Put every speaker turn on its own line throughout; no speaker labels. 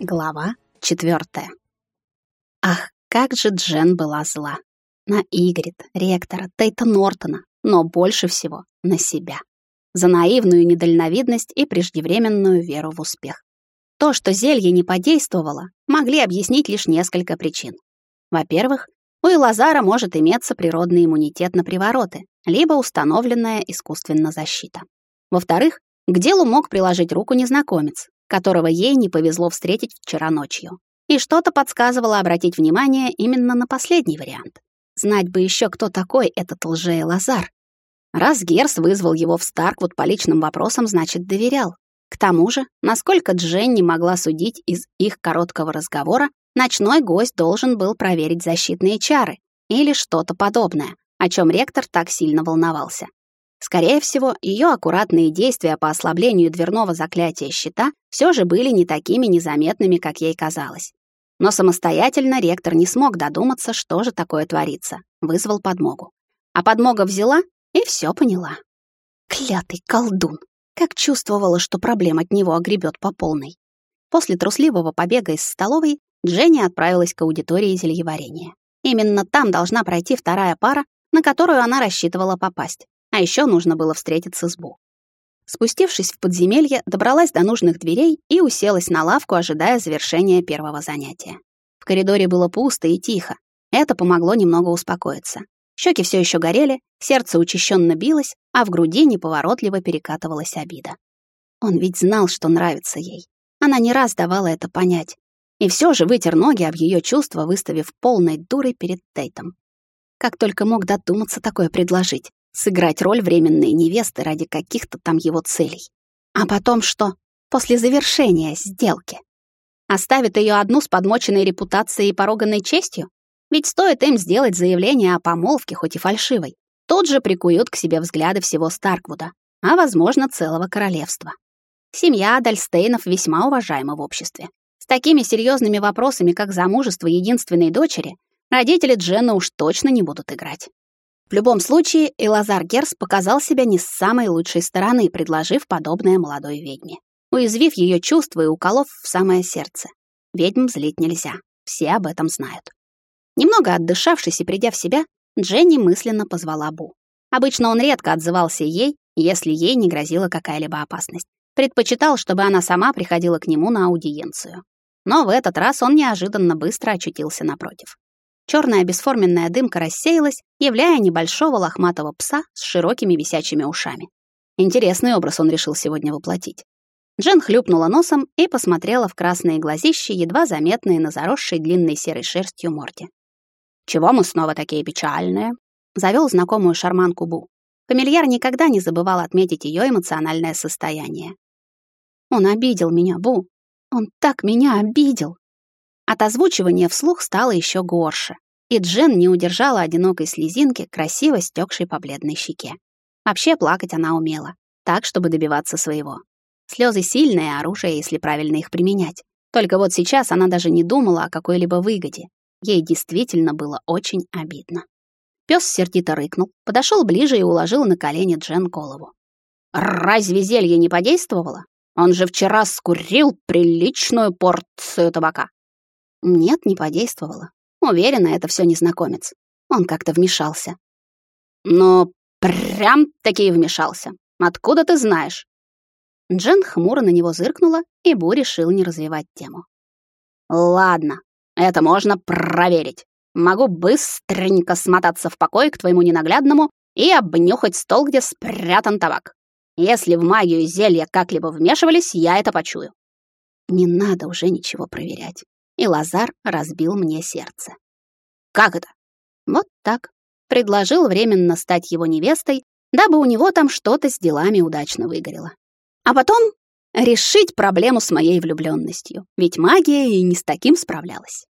Глава четвертая. Ах, как же Джен была зла. На Игрит, ректора, Тейта Нортона, но больше всего на себя. За наивную недальновидность и преждевременную веру в успех. То, что зелье не подействовало, могли объяснить лишь несколько причин. Во-первых, у Илазара может иметься природный иммунитет на привороты, либо установленная искусственно защита. Во-вторых, к делу мог приложить руку незнакомец, которого ей не повезло встретить вчера ночью. И что-то подсказывало обратить внимание именно на последний вариант. Знать бы еще, кто такой этот лже-Лазар. Раз Герс вызвал его в Старквуд по личным вопросам, значит, доверял. К тому же, насколько Дженни могла судить из их короткого разговора, ночной гость должен был проверить защитные чары или что-то подобное, о чем ректор так сильно волновался. Скорее всего, ее аккуратные действия по ослаблению дверного заклятия щита все же были не такими незаметными, как ей казалось. Но самостоятельно ректор не смог додуматься, что же такое творится. Вызвал подмогу. А подмога взяла и все поняла. Клятый колдун! Как чувствовала, что проблем от него огребет по полной. После трусливого побега из столовой Дженни отправилась к аудитории зельеварения. Именно там должна пройти вторая пара, на которую она рассчитывала попасть. А еще нужно было встретиться с Бу. Спустившись в подземелье, добралась до нужных дверей и уселась на лавку, ожидая завершения первого занятия. В коридоре было пусто и тихо. Это помогло немного успокоиться. Щеки все еще горели, сердце учащенно билось, а в груди неповоротливо перекатывалась обида. Он ведь знал, что нравится ей. Она не раз давала это понять. И все же вытер ноги об ее чувства, выставив полной дурой перед Тейтом. Как только мог додуматься такое предложить сыграть роль временной невесты ради каких-то там его целей. А потом что? После завершения сделки. Оставит ее одну с подмоченной репутацией и пороганной честью? Ведь стоит им сделать заявление о помолвке, хоть и фальшивой, тут же прикуют к себе взгляды всего Старквуда, а, возможно, целого королевства. Семья Дальстейнов весьма уважаема в обществе. С такими серьезными вопросами, как замужество единственной дочери, родители Дженна уж точно не будут играть. В любом случае, Элазар Герс показал себя не с самой лучшей стороны, предложив подобное молодой ведьме, уязвив ее чувства и уколов в самое сердце. Ведьм злить нельзя, все об этом знают. Немного отдышавшись и придя в себя, Дженни мысленно позвала Бу. Обычно он редко отзывался ей, если ей не грозила какая-либо опасность. Предпочитал, чтобы она сама приходила к нему на аудиенцию. Но в этот раз он неожиданно быстро очутился напротив. Черная бесформенная дымка рассеялась, являя небольшого лохматого пса с широкими висячими ушами. Интересный образ он решил сегодня воплотить. Джен хлюпнула носом и посмотрела в красные глазища, едва заметные на заросшей длинной серой шерстью морде. «Чего мы снова такие печальные?» — завел знакомую шарманку Бу. Фамильяр никогда не забывал отметить ее эмоциональное состояние. «Он обидел меня, Бу. Он так меня обидел!» От озвучивания вслух стало еще горше, и Джен не удержала одинокой слезинки, красиво стекшей по бледной щеке. Вообще плакать она умела, так, чтобы добиваться своего. Слезы — сильное оружие, если правильно их применять. Только вот сейчас она даже не думала о какой-либо выгоде. Ей действительно было очень обидно. Пёс сердито рыкнул, подошел ближе и уложил на колени Джен голову. «Разве зелье не подействовало? Он же вчера скурил приличную порцию табака. Нет, не подействовало. Уверена, это все незнакомец. Он как-то вмешался. Но прям-таки вмешался. Откуда ты знаешь? Джен хмуро на него зыркнула, и Бу решил не развивать тему. Ладно, это можно проверить. Могу быстренько смотаться в покой к твоему ненаглядному и обнюхать стол, где спрятан табак. Если в магию зелья как-либо вмешивались, я это почую. Не надо уже ничего проверять и Лазар разбил мне сердце. Как это? Вот так. Предложил временно стать его невестой, дабы у него там что-то с делами удачно выгорело. А потом решить проблему с моей влюблённостью, ведь магия и не с таким справлялась.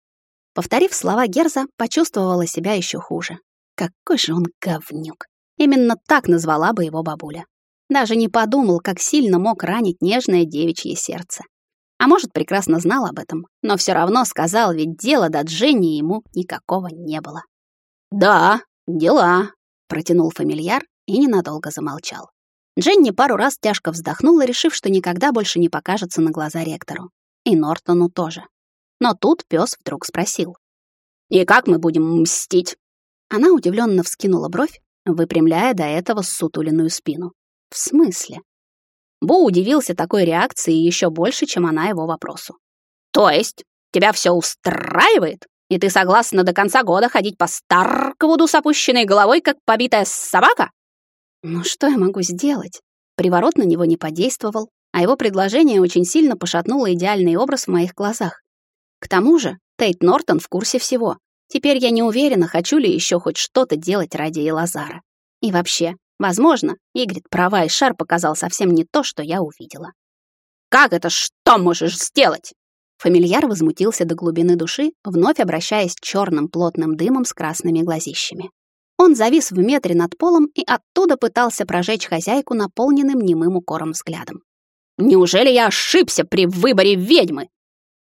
Повторив слова Герза, почувствовала себя ещё хуже. Какой же он говнюк. Именно так назвала бы его бабуля. Даже не подумал, как сильно мог ранить нежное девичье сердце. А может, прекрасно знал об этом, но все равно сказал, ведь дела до Дженни ему никакого не было. «Да, дела», — протянул фамильяр и ненадолго замолчал. Дженни пару раз тяжко вздохнула, решив, что никогда больше не покажется на глаза ректору. и Нортону тоже. Но тут пес вдруг спросил. «И как мы будем мстить?» Она удивленно вскинула бровь, выпрямляя до этого сутуленную спину. «В смысле?» Бу удивился такой реакции еще больше, чем она его вопросу. «То есть тебя все устраивает? И ты согласна до конца года ходить по Старквуду с опущенной головой, как побитая собака?» «Ну что я могу сделать?» Приворот на него не подействовал, а его предложение очень сильно пошатнуло идеальный образ в моих глазах. К тому же Тейт Нортон в курсе всего. Теперь я не уверена, хочу ли еще хоть что-то делать ради Элазара. И вообще, возможно, Игрит права, и шар показал совсем не то, что я увидела. «Как это что можешь сделать?» Фамильяр возмутился до глубины души, вновь обращаясь черным плотным дымом с красными глазищами. Он завис в метре над полом и оттуда пытался прожечь хозяйку наполненным немым укором взглядом. «Неужели я ошибся при выборе ведьмы?»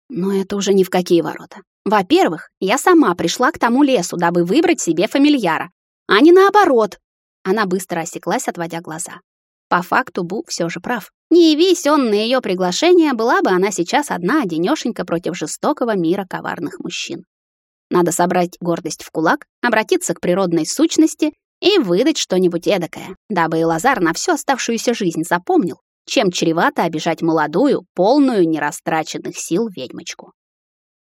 Но это уже ни в какие ворота. Во-первых, я сама пришла к тому лесу, дабы выбрать себе фамильяра, а не наоборот. Она быстро осеклась, отводя глаза. По факту Бу все же прав. Не явись он на ее приглашение, была бы она сейчас одна, одинешенька против жестокого мира коварных мужчин. Надо собрать гордость в кулак, обратиться к природной сущности и выдать что-нибудь эдакое, дабы Лазар на всю оставшуюся жизнь запомнил, чем чревато обижать молодую, полную нерастраченных сил ведьмочку.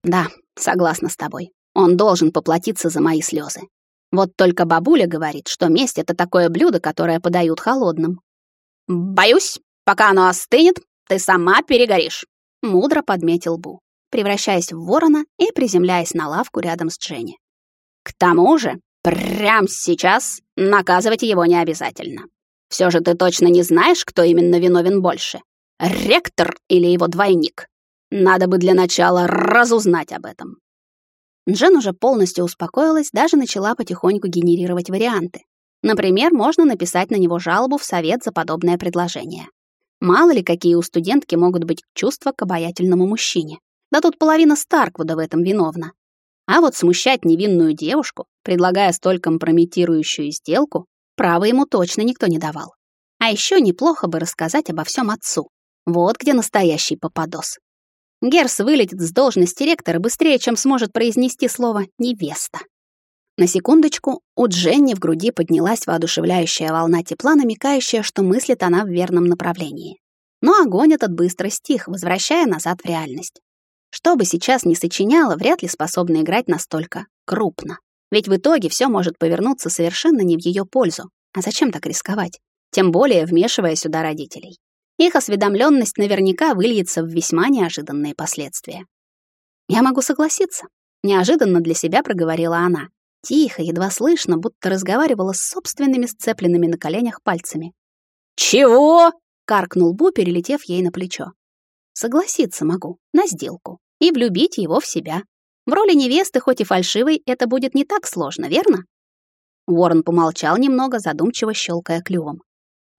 Да, согласна с тобой. Он должен поплатиться за мои слезы. Вот только бабуля говорит, что месть — это такое блюдо, которое подают холодным. «Боюсь, пока оно остынет, ты сама перегоришь», — мудро подметил Бу превращаясь в ворона и приземляясь на лавку рядом с Дженни. К тому же, прямо сейчас наказывать его не обязательно. Все же ты точно не знаешь, кто именно виновен больше. Ректор или его двойник? Надо бы для начала разузнать об этом. Джен уже полностью успокоилась, даже начала потихоньку генерировать варианты. Например, можно написать на него жалобу в совет за подобное предложение. Мало ли, какие у студентки могут быть чувства к обаятельному мужчине. Да тут половина Старквуда в этом виновна. А вот смущать невинную девушку, предлагая столь компрометирующую сделку, права ему точно никто не давал. А еще неплохо бы рассказать обо всем отцу. Вот где настоящий попадос. Герс вылетит с должности ректора быстрее, чем сможет произнести слово «невеста». На секундочку у Дженни в груди поднялась воодушевляющая волна тепла, намекающая, что мыслит она в верном направлении. Но огонь этот быстро стих, возвращая назад в реальность. Что бы сейчас ни сочиняла, вряд ли способна играть настолько крупно. Ведь в итоге все может повернуться совершенно не в ее пользу. А зачем так рисковать? Тем более вмешивая сюда родителей. Их осведомленность наверняка выльется в весьма неожиданные последствия. «Я могу согласиться», — неожиданно для себя проговорила она. Тихо, едва слышно, будто разговаривала с собственными сцепленными на коленях пальцами. «Чего?» — каркнул Бу, перелетев ей на плечо. «Согласиться могу, на сделку и влюбить его в себя. В роли невесты, хоть и фальшивой, это будет не так сложно, верно? Уоррен помолчал немного, задумчиво щелкая клювом.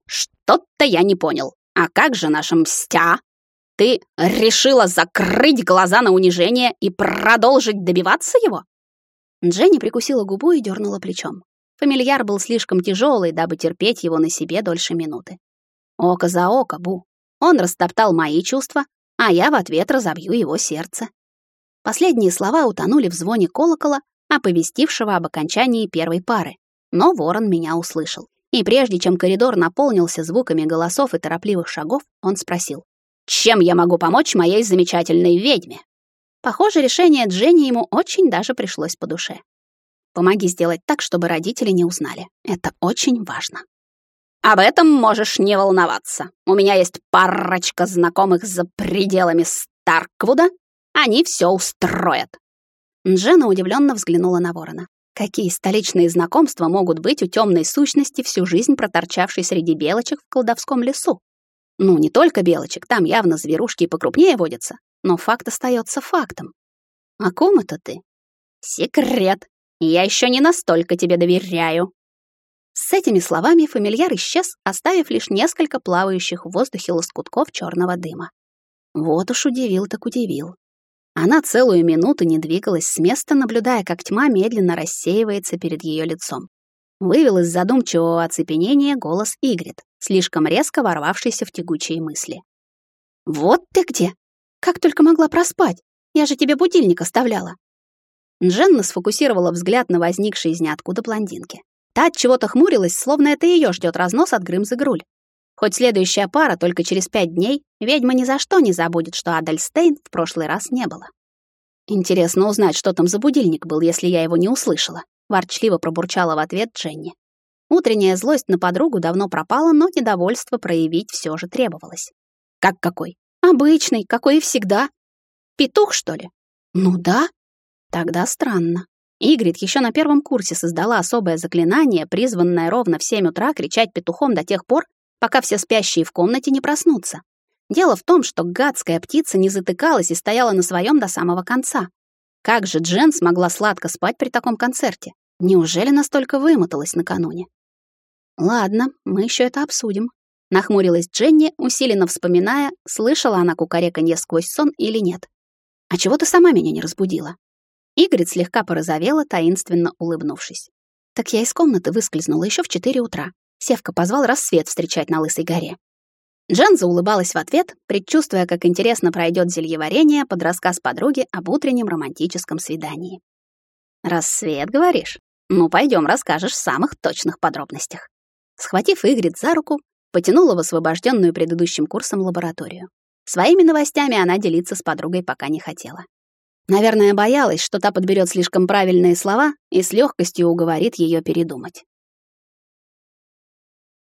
«Что-то я не понял. А как же наша мстя? Ты решила закрыть глаза на унижение и продолжить добиваться его?» Дженни прикусила губу и дернула плечом. Фамильяр был слишком тяжелый, дабы терпеть его на себе дольше минуты. Око за око, Бу. Он растоптал мои чувства, а я в ответ разобью его сердце. Последние слова утонули в звоне колокола, оповестившего об окончании первой пары. Но ворон меня услышал. И прежде чем коридор наполнился звуками голосов и торопливых шагов, он спросил, «Чем я могу помочь моей замечательной ведьме?» Похоже, решение Дженни ему очень даже пришлось по душе. «Помоги сделать так, чтобы родители не узнали. Это очень важно». Об этом можешь не волноваться. У меня есть парочка знакомых за пределами Старквуда. Они все устроят. Джена удивленно взглянула на ворона. Какие столичные знакомства могут быть у темной сущности, всю жизнь проторчавшей среди белочек в колдовском лесу? Ну, не только белочек, там явно зверушки покрупнее водятся. Но факт остается фактом. О ком это ты? Секрет. Я еще не настолько тебе доверяю. С этими словами фамильяр исчез, оставив лишь несколько плавающих в воздухе лоскутков черного дыма. Вот уж удивил так удивил. Она целую минуту не двигалась с места, наблюдая, как тьма медленно рассеивается перед ее лицом. Вывел из задумчивого оцепенения голос Игрит, слишком резко ворвавшийся в тягучие мысли. «Вот ты где! Как только могла проспать? Я же тебе будильник оставляла. Дженна сфокусировала взгляд на возникшей из ниоткуда блондинки. Та от чего-то хмурилась, словно это ее ждет разнос от Грымзы Груль. Хоть следующая пара только через пять дней, ведьма ни за что не забудет, что Адальстейн в прошлый раз не было. Интересно узнать, что там за будильник был, если я его не услышала. Ворчливо пробурчала в ответ Дженни. Утренняя злость на подругу давно пропала, но недовольство проявить все же требовалось. Как какой? Обычный, какой и всегда. Петух, что ли? Ну да. Тогда странно. Игрит еще на первом курсе создала особое заклинание, призванное ровно в 7 утра кричать петухом до тех пор, пока все спящие в комнате не проснутся. Дело в том, что гадская птица не затыкалась и стояла на своем до самого конца. Как же Джен смогла сладко спать при таком концерте? Неужели настолько вымоталась накануне? Ладно, мы еще это обсудим. Нахмурилась Дженни, усиленно вспоминая, слышала она кукареканье сквозь сон или нет. А чего ты сама меня не разбудила? Игорь слегка порозовела, таинственно улыбнувшись. Так я из комнаты выскользнула еще в четыре утра. Севка позвал рассвет встречать на Лысой горе. Дженза улыбалась в ответ, предчувствуя, как интересно пройдет зельеварение под рассказ подруги об утреннем романтическом свидании. «Рассвет, говоришь? Ну, пойдем, расскажешь в самых точных подробностях». Схватив Игрит за руку, потянула в освобожденную предыдущим курсом лабораторию. Своими новостями она делиться с подругой пока не хотела. Наверное, боялась, что та подберет слишком правильные слова и с легкостью уговорит ее передумать.